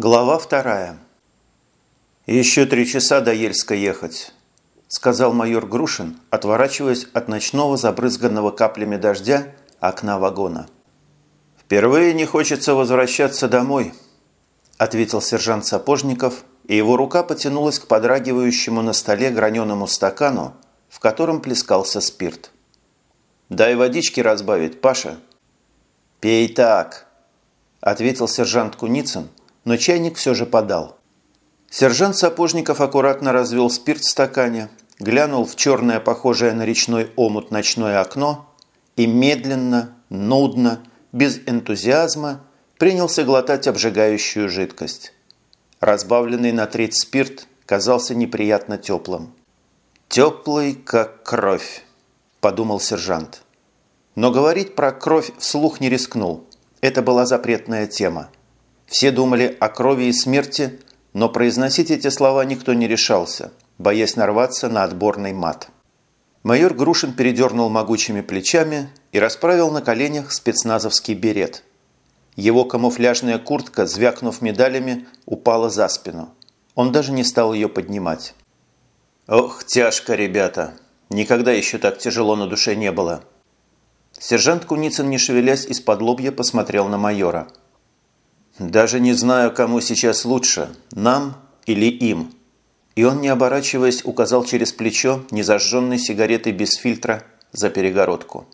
Глава вторая. «Еще три часа до Ельска ехать», – сказал майор Грушин, отворачиваясь от ночного забрызганного каплями дождя окна вагона. «Впервые не хочется возвращаться домой», – ответил сержант Сапожников, и его рука потянулась к подрагивающему на столе граненому стакану, в котором плескался спирт. «Дай водички разбавить, Паша». «Пей так», – ответил сержант Куницын, но чайник все же подал. Сержант Сапожников аккуратно развел спирт в стакане, глянул в черное, похожее на речной омут ночное окно и медленно, нудно, без энтузиазма принялся глотать обжигающую жидкость. Разбавленный на треть спирт казался неприятно теплым. «Теплый, как кровь», – подумал сержант. Но говорить про кровь вслух не рискнул. Это была запретная тема. Все думали о крови и смерти, но произносить эти слова никто не решался, боясь нарваться на отборный мат. Майор Грушин передернул могучими плечами и расправил на коленях спецназовский берет. Его камуфляжная куртка, звякнув медалями, упала за спину. Он даже не стал ее поднимать. «Ох, тяжко, ребята! Никогда еще так тяжело на душе не было!» Сержант Куницын, не шевелясь из-под лобья, посмотрел на майора. «Даже не знаю, кому сейчас лучше, нам или им». И он, не оборачиваясь, указал через плечо незажженной сигаретой без фильтра за перегородку.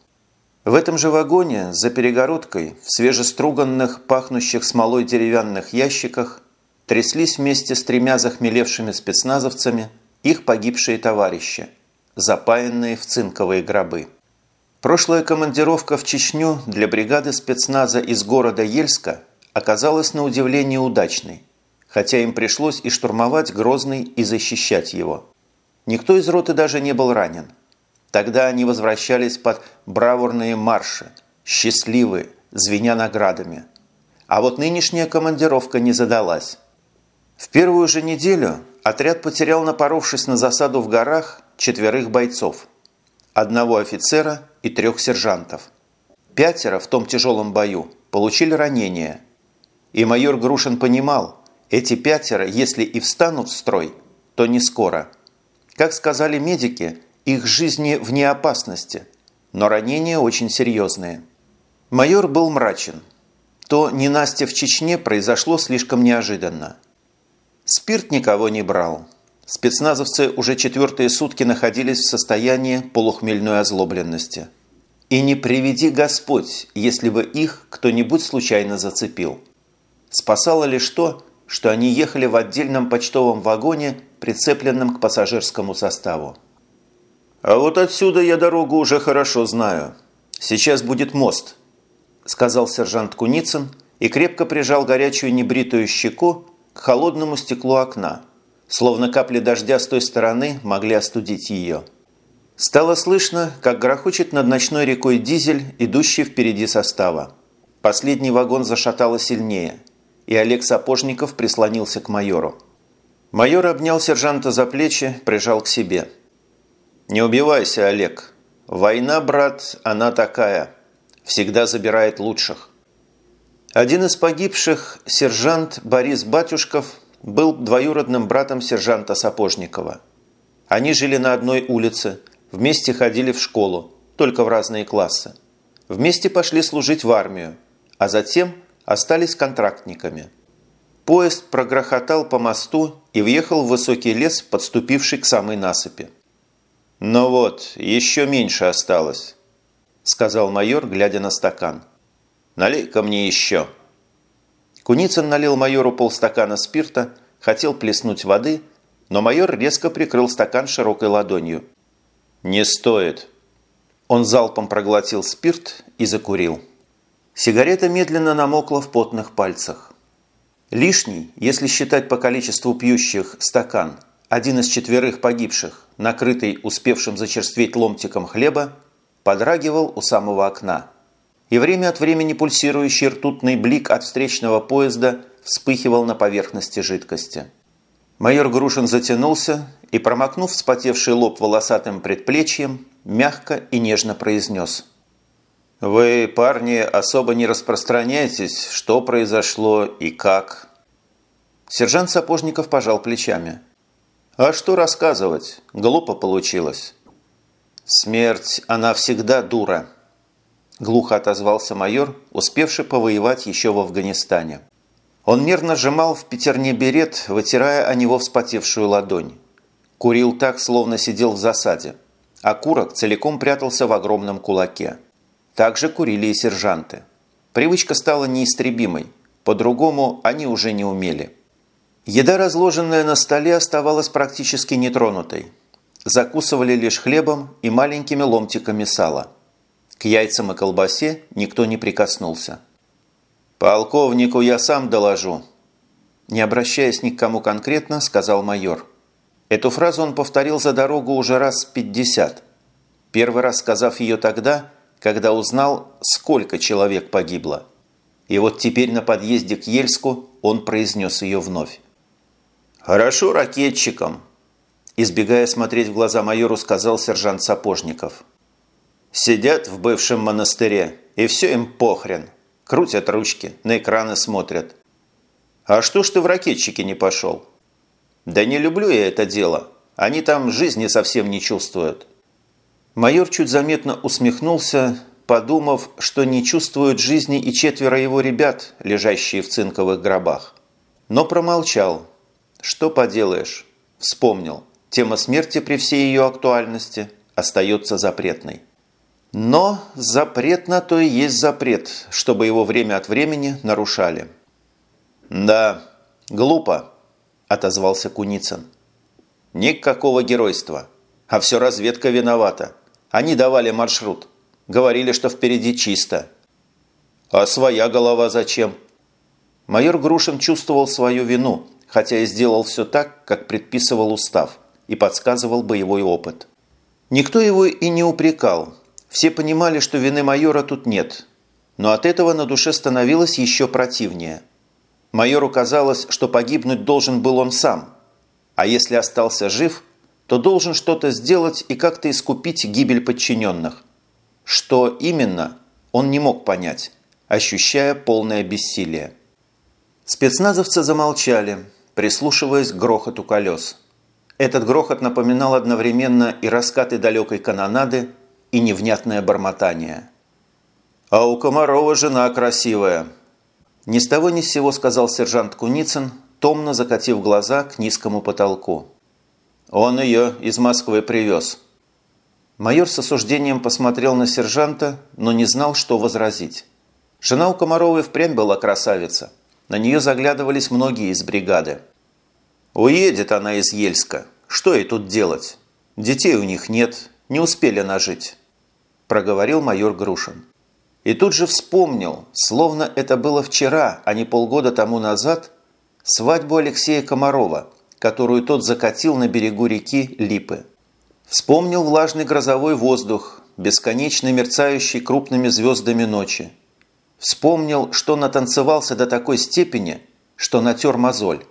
В этом же вагоне, за перегородкой, в свежеструганных, пахнущих смолой деревянных ящиках, тряслись вместе с тремя захмелевшими спецназовцами их погибшие товарищи, запаянные в цинковые гробы. Прошлая командировка в Чечню для бригады спецназа из города Ельска оказалась на удивление удачной, хотя им пришлось и штурмовать Грозный и защищать его. Никто из роты даже не был ранен. Тогда они возвращались под бравурные марши, счастливые, звеня наградами. А вот нынешняя командировка не задалась. В первую же неделю отряд потерял, напоровшись на засаду в горах, четверых бойцов. Одного офицера – и трех сержантов. Пятеро в том тяжелом бою получили ранения. И майор Грушин понимал, эти пятеро, если и встанут в строй, то не скоро. Как сказали медики, их жизни вне опасности, но ранения очень серьезные. Майор был мрачен. То ненастье в Чечне произошло слишком неожиданно. Спирт никого не брал. Спецназовцы уже четвертые сутки находились в состоянии полухмельной озлобленности. И не приведи Господь, если бы их кто-нибудь случайно зацепил. Спасало лишь то, что они ехали в отдельном почтовом вагоне, прицепленном к пассажирскому составу. «А вот отсюда я дорогу уже хорошо знаю. Сейчас будет мост», – сказал сержант Куницын и крепко прижал горячую небритую щеку к холодному стеклу окна – словно капли дождя с той стороны могли остудить ее. Стало слышно, как грохочет над ночной рекой дизель, идущий впереди состава. Последний вагон зашатало сильнее, и Олег Сапожников прислонился к майору. Майор обнял сержанта за плечи, прижал к себе. «Не убивайся, Олег. Война, брат, она такая. Всегда забирает лучших». Один из погибших, сержант Борис Батюшков, был двоюродным братом сержанта Сапожникова. Они жили на одной улице, вместе ходили в школу, только в разные классы. Вместе пошли служить в армию, а затем остались контрактниками. Поезд прогрохотал по мосту и въехал в высокий лес, подступивший к самой насыпи. «Ну вот, еще меньше осталось», – сказал майор, глядя на стакан. «Налей-ка мне еще». Куницын налил майору полстакана спирта, хотел плеснуть воды, но майор резко прикрыл стакан широкой ладонью. «Не стоит». Он залпом проглотил спирт и закурил. Сигарета медленно намокла в потных пальцах. Лишний, если считать по количеству пьющих, стакан, один из четверых погибших, накрытый успевшим зачерстветь ломтиком хлеба, подрагивал у самого окна и время от времени пульсирующий ртутный блик от встречного поезда вспыхивал на поверхности жидкости. Майор Грушин затянулся и, промокнув вспотевший лоб волосатым предплечьем, мягко и нежно произнес. «Вы, парни, особо не распространяйтесь, что произошло и как». Сержант Сапожников пожал плечами. «А что рассказывать? Глупо получилось». «Смерть, она всегда дура», – глухо отозвался майор, успевший повоевать еще в Афганистане. Он нервно сжимал в пятерне берет, вытирая о него вспотевшую ладонь. Курил так, словно сидел в засаде, а курок целиком прятался в огромном кулаке. Также курили и сержанты. Привычка стала неистребимой, по-другому они уже не умели. Еда, разложенная на столе, оставалась практически нетронутой. Закусывали лишь хлебом и маленькими ломтиками сала. К яйцам и колбасе никто не прикоснулся. «Полковнику я сам доложу», не обращаясь ни к кому конкретно, сказал майор. Эту фразу он повторил за дорогу уже раз пятьдесят. Первый раз сказав ее тогда, когда узнал, сколько человек погибло. И вот теперь на подъезде к Ельску он произнес ее вновь. «Хорошо ракетчикам», – избегая смотреть в глаза майору, сказал сержант Сапожников. «Сидят в бывшем монастыре, и все им похрен. Крутят ручки, на экраны смотрят. А что ж ты в ракетчики не пошел?» «Да не люблю я это дело. Они там жизни совсем не чувствуют». Майор чуть заметно усмехнулся, подумав, что не чувствуют жизни и четверо его ребят, лежащие в цинковых гробах. Но промолчал. Что поделаешь? Вспомнил. Тема смерти при всей ее актуальности остается запретной. Но запрет на то и есть запрет, чтобы его время от времени нарушали. «Да, глупо», – отозвался Куницын. «Никакого геройства. А все разведка виновата. Они давали маршрут. Говорили, что впереди чисто. А своя голова зачем? Майор Грушин чувствовал свою вину, хотя и сделал все так, как предписывал устав и подсказывал боевой опыт. Никто его и не упрекал. Все понимали, что вины майора тут нет. Но от этого на душе становилось еще противнее. Майору казалось, что погибнуть должен был он сам. А если остался жив, то должен что-то сделать и как-то искупить гибель подчиненных – что именно, он не мог понять, ощущая полное бессилие. Спецназовцы замолчали, прислушиваясь к грохоту колес. Этот грохот напоминал одновременно и раскаты далекой канонады, и невнятное бормотание. «А у Комарова жена красивая!» Ни с того ни с сего сказал сержант Куницын, томно закатив глаза к низкому потолку. «Он ее из Москвы привез». Майор с осуждением посмотрел на сержанта, но не знал, что возразить. Жена у Комаровой впрямь была красавица. На нее заглядывались многие из бригады. «Уедет она из Ельска. Что ей тут делать? Детей у них нет, не успели нажить», – проговорил майор Грушин. И тут же вспомнил, словно это было вчера, а не полгода тому назад, свадьбу Алексея Комарова, которую тот закатил на берегу реки Липы. Вспомнил влажный грозовой воздух, бесконечно мерцающий крупными звездами ночи. Вспомнил, что натанцевался до такой степени, что натер мозоль.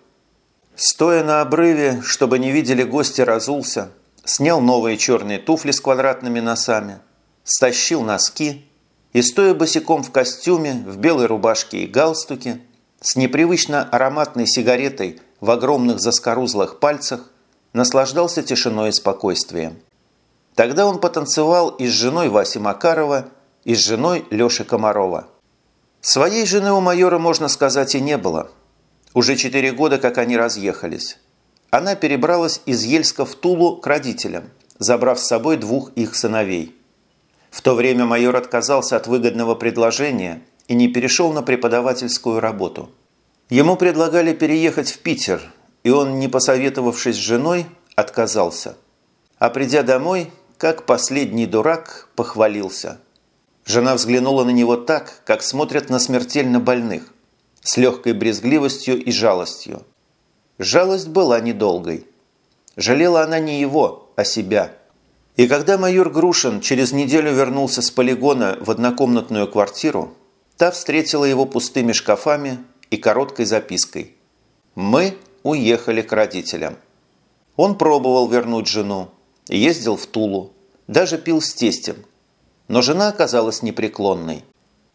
Стоя на обрыве, чтобы не видели гости, разулся, снял новые черные туфли с квадратными носами, стащил носки и, стоя босиком в костюме, в белой рубашке и галстуке, с непривычно ароматной сигаретой в огромных заскорузлых пальцах, наслаждался тишиной и спокойствием. Тогда он потанцевал и с женой Васи Макарова, и с женой Леши Комарова. Своей жены у майора, можно сказать, и не было. Уже четыре года, как они разъехались. Она перебралась из Ельска в Тулу к родителям, забрав с собой двух их сыновей. В то время майор отказался от выгодного предложения и не перешел на преподавательскую работу. Ему предлагали переехать в Питер – и он, не посоветовавшись с женой, отказался. А придя домой, как последний дурак, похвалился. Жена взглянула на него так, как смотрят на смертельно больных, с легкой брезгливостью и жалостью. Жалость была недолгой. Жалела она не его, а себя. И когда майор Грушин через неделю вернулся с полигона в однокомнатную квартиру, та встретила его пустыми шкафами и короткой запиской. «Мы уехали к родителям. Он пробовал вернуть жену, ездил в Тулу, даже пил с тестем. Но жена оказалась непреклонной.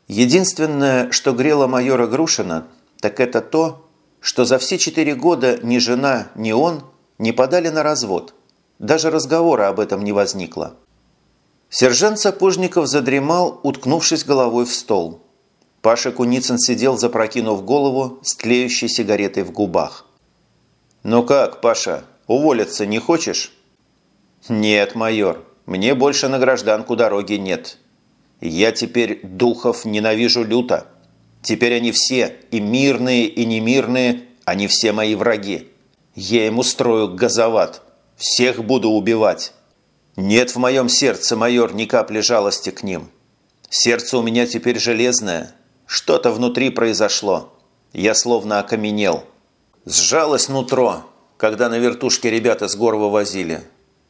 Единственное, что грело майора Грушина, так это то, что за все четыре года ни жена, ни он не подали на развод. Даже разговора об этом не возникло. Сержант Сапожников задремал, уткнувшись головой в стол. Паша Куницын сидел, запрокинув голову, с тлеющей сигаретой в губах. «Ну как, Паша, уволиться не хочешь?» «Нет, майор, мне больше на гражданку дороги нет. Я теперь духов ненавижу люто. Теперь они все, и мирные, и немирные, они все мои враги. Я им устрою газоват, всех буду убивать. Нет в моем сердце, майор, ни капли жалости к ним. Сердце у меня теперь железное. Что-то внутри произошло. Я словно окаменел. Сжалось нутро, когда на вертушке ребята с гор вывозили.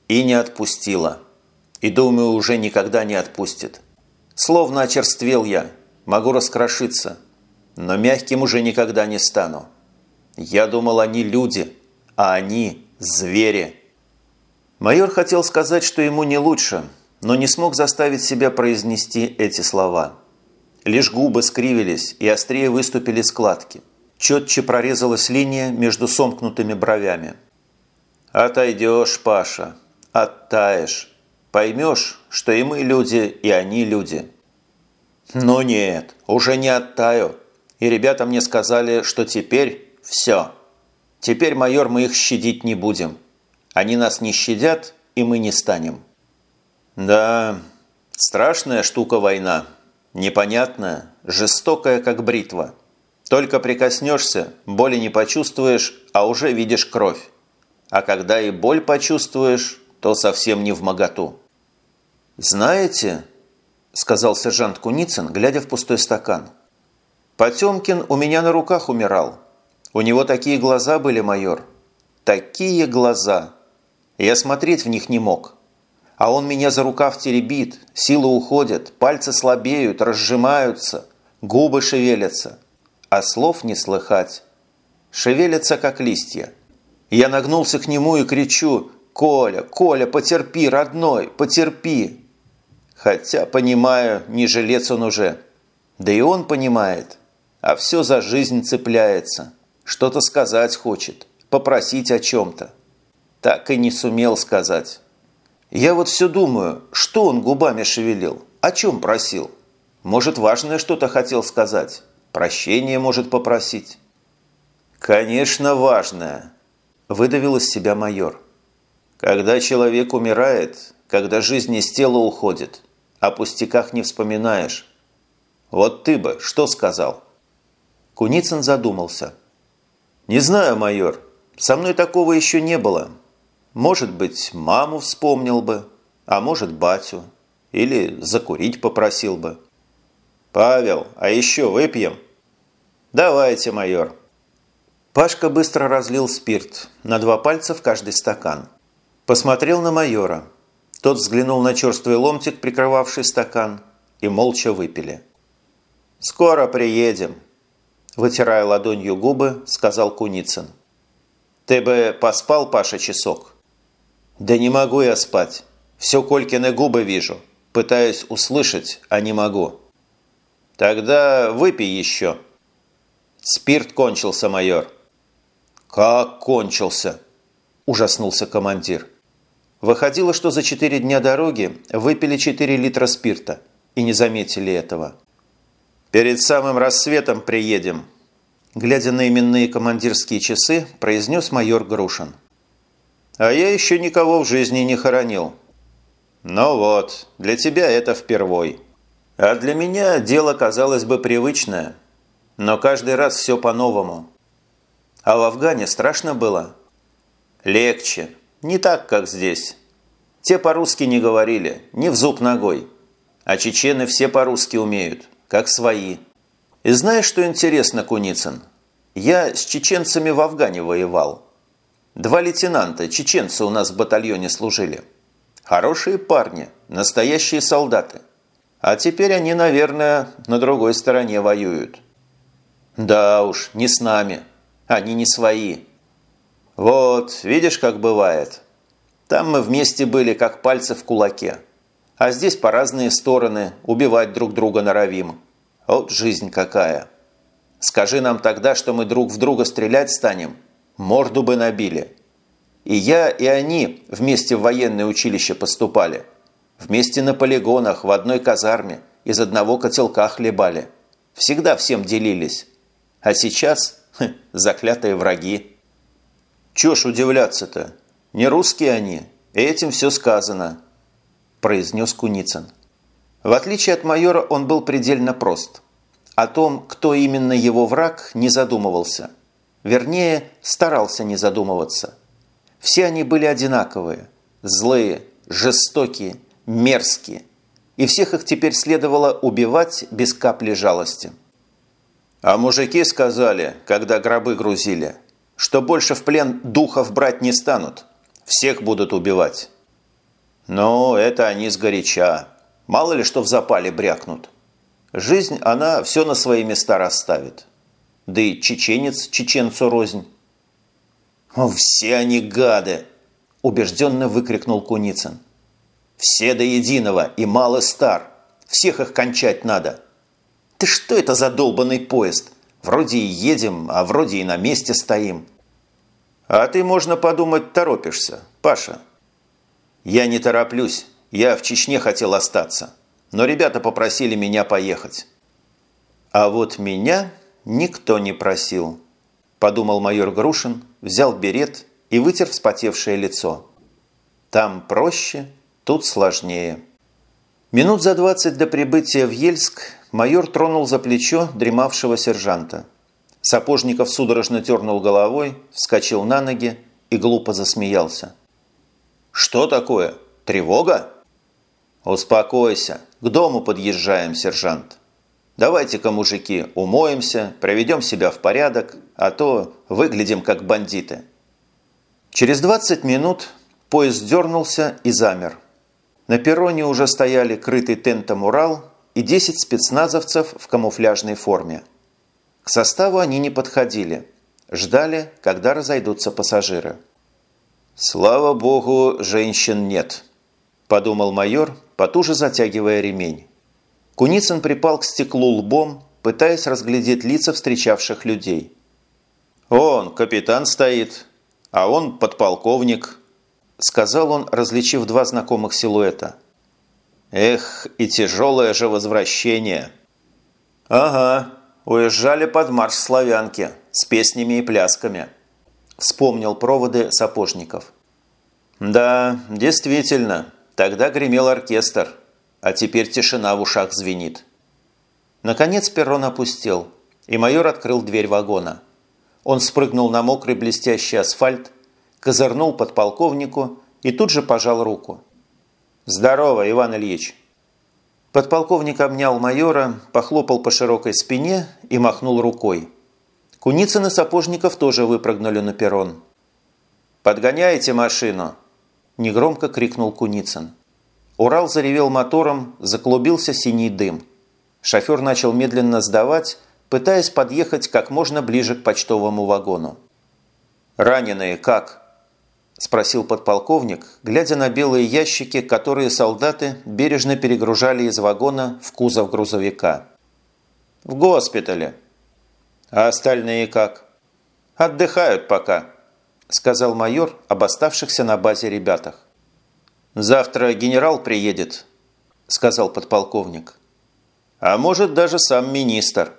И не отпустила. И думаю, уже никогда не отпустит. Словно очерствел я, могу раскрошиться, но мягким уже никогда не стану. Я думал, они люди, а они звери. Майор хотел сказать, что ему не лучше, но не смог заставить себя произнести эти слова. Лишь губы скривились и острее выступили складки. Четче прорезалась линия между сомкнутыми бровями. «Отойдешь, Паша, оттаешь. Поймешь, что и мы люди, и они люди». «Ну нет, уже не оттаю. И ребята мне сказали, что теперь все. Теперь, майор, мы их щадить не будем. Они нас не щадят, и мы не станем». «Да, страшная штука война. Непонятная, жестокая, как бритва». Только прикоснешься, боли не почувствуешь, а уже видишь кровь. А когда и боль почувствуешь, то совсем не в моготу. «Знаете», – сказал сержант Куницын, глядя в пустой стакан, «Потемкин у меня на руках умирал. У него такие глаза были, майор. Такие глаза. Я смотреть в них не мог. А он меня за рукав теребит, силы уходят, пальцы слабеют, разжимаются, губы шевелятся» а слов не слыхать. Шевелятся, как листья. Я нагнулся к нему и кричу «Коля, Коля, потерпи, родной, потерпи!» Хотя, понимаю, не жилец он уже. Да и он понимает. А все за жизнь цепляется. Что-то сказать хочет, попросить о чем-то. Так и не сумел сказать. Я вот все думаю, что он губами шевелил, о чем просил. Может, важное что-то хотел сказать. Прощение может попросить. Конечно, важное, выдавил из себя майор. Когда человек умирает, когда жизнь из тела уходит, о пустяках не вспоминаешь. Вот ты бы что сказал? Куницын задумался. Не знаю, майор, со мной такого еще не было. Может быть, маму вспомнил бы, а может, батю. Или закурить попросил бы. «Павел, а еще выпьем?» «Давайте, майор». Пашка быстро разлил спирт, на два пальца в каждый стакан. Посмотрел на майора. Тот взглянул на черствый ломтик, прикрывавший стакан, и молча выпили. «Скоро приедем», – вытирая ладонью губы, сказал Куницын. «Ты бы поспал, Паша, часок?» «Да не могу я спать. Все Колькины губы вижу. Пытаюсь услышать, а не могу». «Тогда выпей еще». «Спирт кончился, майор». «Как кончился?» – ужаснулся командир. Выходило, что за четыре дня дороги выпили 4 литра спирта и не заметили этого. «Перед самым рассветом приедем», – глядя на именные командирские часы, произнес майор Грушин. «А я еще никого в жизни не хоронил». «Ну вот, для тебя это впервой». А для меня дело, казалось бы, привычное. Но каждый раз все по-новому. А в Афгане страшно было? Легче. Не так, как здесь. Те по-русски не говорили, ни в зуб ногой. А чечены все по-русски умеют, как свои. И знаешь, что интересно, Куницын? Я с чеченцами в Афгане воевал. Два лейтенанта, чеченцы у нас в батальоне служили. Хорошие парни, настоящие солдаты. А теперь они, наверное, на другой стороне воюют. Да уж, не с нами. Они не свои. Вот, видишь, как бывает. Там мы вместе были, как пальцы в кулаке. А здесь по разные стороны убивать друг друга норовим. Вот жизнь какая. Скажи нам тогда, что мы друг в друга стрелять станем. Морду бы набили. И я, и они вместе в военное училище поступали. Вместе на полигонах, в одной казарме, из одного котелка хлебали. Всегда всем делились. А сейчас хм, заклятые враги. Чё ж удивляться-то? Не русские они, этим все сказано, произнес Куницын. В отличие от майора он был предельно прост. О том, кто именно его враг, не задумывался. Вернее, старался не задумываться. Все они были одинаковые. Злые, жестокие, мерзкие. И всех их теперь следовало убивать без капли жалости. А мужики сказали, когда гробы грузили, что больше в плен духов брать не станут. Всех будут убивать. Но это они сгоряча. Мало ли что в запале брякнут. Жизнь, она все на свои места расставит. Да и чеченец чеченцу рознь. «Все они гады!» – убежденно выкрикнул Куницын. «Все до единого, и мало стар. Всех их кончать надо. Ты что это за долбанный поезд? Вроде и едем, а вроде и на месте стоим». «А ты, можно подумать, торопишься, Паша». «Я не тороплюсь. Я в Чечне хотел остаться. Но ребята попросили меня поехать». «А вот меня никто не просил», – подумал майор Грушин, взял берет и вытер вспотевшее лицо. «Там проще, тут сложнее». Минут за двадцать до прибытия в Ельск майор тронул за плечо дремавшего сержанта. Сапожников судорожно тернул головой, вскочил на ноги и глупо засмеялся. «Что такое? Тревога?» «Успокойся. К дому подъезжаем, сержант. Давайте-ка, мужики, умоемся, проведем себя в порядок, а то выглядим как бандиты». Через 20 минут поезд дернулся и замер. На перроне уже стояли крытый тентом «Урал» и 10 спецназовцев в камуфляжной форме. К составу они не подходили. Ждали, когда разойдутся пассажиры. «Слава богу, женщин нет», – подумал майор, потуже затягивая ремень. Куницын припал к стеклу лбом, пытаясь разглядеть лица встречавших людей. «Он, капитан стоит, а он подполковник», – сказал он, различив два знакомых силуэта. «Эх, и тяжелое же возвращение!» «Ага, уезжали под марш славянки с песнями и плясками», – вспомнил проводы сапожников. «Да, действительно, тогда гремел оркестр, а теперь тишина в ушах звенит». Наконец перрон опустел, и майор открыл дверь вагона. Он спрыгнул на мокрый блестящий асфальт, козырнул подполковнику и тут же пожал руку. «Здорово, Иван Ильич!» Подполковник обнял майора, похлопал по широкой спине и махнул рукой. Куницын и Сапожников тоже выпрыгнули на перрон. «Подгоняете машину?» – негромко крикнул Куницын. Урал заревел мотором, заклубился синий дым. Шофер начал медленно сдавать, пытаясь подъехать как можно ближе к почтовому вагону. «Раненые как?» – спросил подполковник, глядя на белые ящики, которые солдаты бережно перегружали из вагона в кузов грузовика. «В госпитале». «А остальные как?» «Отдыхают пока», – сказал майор об оставшихся на базе ребятах. «Завтра генерал приедет», – сказал подполковник. «А может, даже сам министр».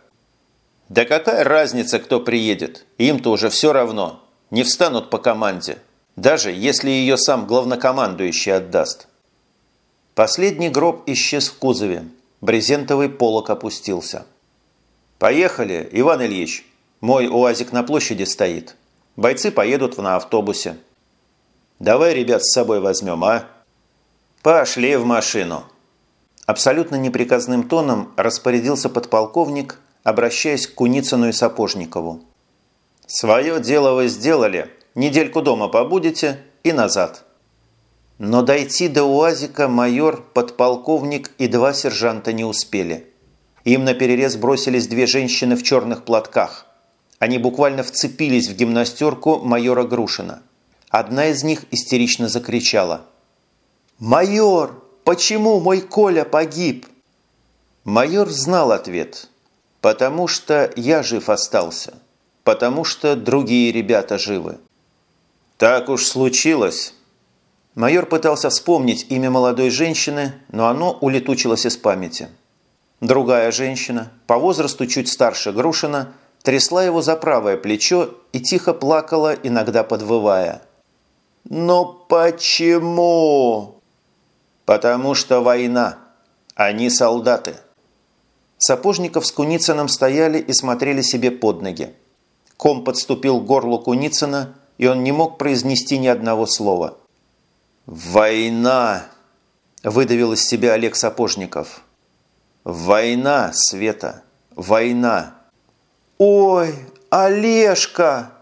«Да какая разница, кто приедет? Им-то уже все равно. Не встанут по команде» даже если ее сам главнокомандующий отдаст. Последний гроб исчез в кузове, брезентовый полок опустился. «Поехали, Иван Ильич. Мой УАЗик на площади стоит. Бойцы поедут на автобусе. Давай ребят с собой возьмем, а?» «Пошли в машину!» Абсолютно неприказным тоном распорядился подполковник, обращаясь к Куницыну и Сапожникову. «Свое дело вы сделали, недельку дома побудете и назад. Но дойти до УАЗика майор, подполковник и два сержанта не успели. Им на перерез бросились две женщины в черных платках. Они буквально вцепились в гимнастерку майора Грушина. Одна из них истерично закричала. «Майор, почему мой Коля погиб?» Майор знал ответ. Потому что я жив остался. Потому что другие ребята живы. Так уж случилось. Майор пытался вспомнить имя молодой женщины, но оно улетучилось из памяти. Другая женщина, по возрасту чуть старше Грушина, трясла его за правое плечо и тихо плакала, иногда подвывая. «Но почему?» «Потому что война. Они солдаты». Сапожников с Куницыным стояли и смотрели себе под ноги. Ком подступил к горлу Куницына, и он не мог произнести ни одного слова. «Война!» – выдавил из себя Олег Сапожников. «Война, Света, война!» «Ой, Олежка!»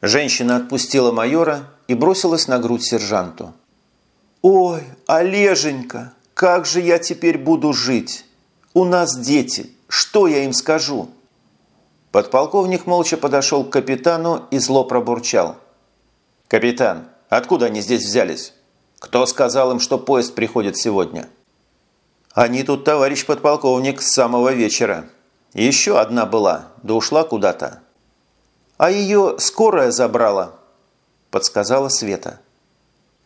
Женщина отпустила майора и бросилась на грудь сержанту. «Ой, Олеженька, как же я теперь буду жить? У нас дети, что я им скажу?» Подполковник молча подошел к капитану и зло пробурчал. «Капитан, откуда они здесь взялись? Кто сказал им, что поезд приходит сегодня?» «Они тут, товарищ подполковник, с самого вечера. Еще одна была, да ушла куда-то». «А ее скорая забрала», – подсказала Света.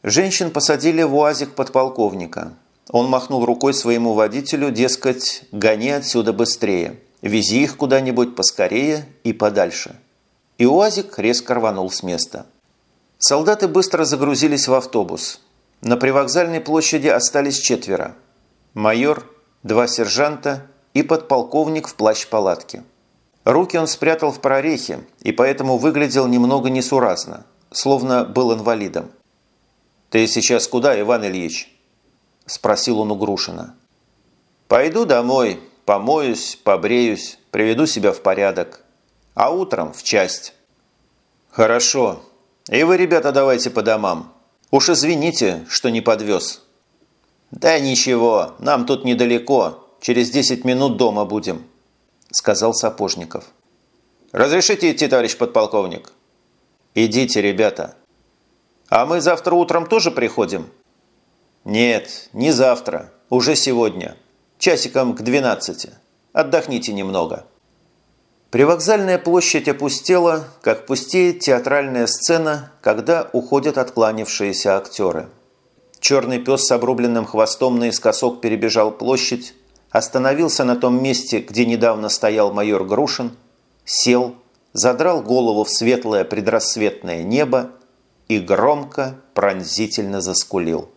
Женщин посадили в уазик подполковника. Он махнул рукой своему водителю, дескать, гони отсюда быстрее, вези их куда-нибудь поскорее и подальше. И уазик резко рванул с места. Солдаты быстро загрузились в автобус. На привокзальной площади остались четверо – майор, два сержанта и подполковник в плащ-палатке. Руки он спрятал в прорехе и поэтому выглядел немного несуразно, словно был инвалидом. «Ты сейчас куда, Иван Ильич?» – спросил он у Грушина. «Пойду домой, помоюсь, побреюсь, приведу себя в порядок. А утром в часть». «Хорошо. И вы, ребята, давайте по домам. Уж извините, что не подвез». «Да ничего, нам тут недалеко, через 10 минут дома будем», – сказал Сапожников. «Разрешите идти, товарищ подполковник?» «Идите, ребята». «А мы завтра утром тоже приходим?» «Нет, не завтра, уже сегодня. Часиком к 12. Отдохните немного». Привокзальная площадь опустела, как пустеет театральная сцена, когда уходят откланившиеся актеры. Черный пес с обрубленным хвостом наискосок перебежал площадь, остановился на том месте, где недавно стоял майор Грушин, сел, задрал голову в светлое предрассветное небо и громко, пронзительно заскулил.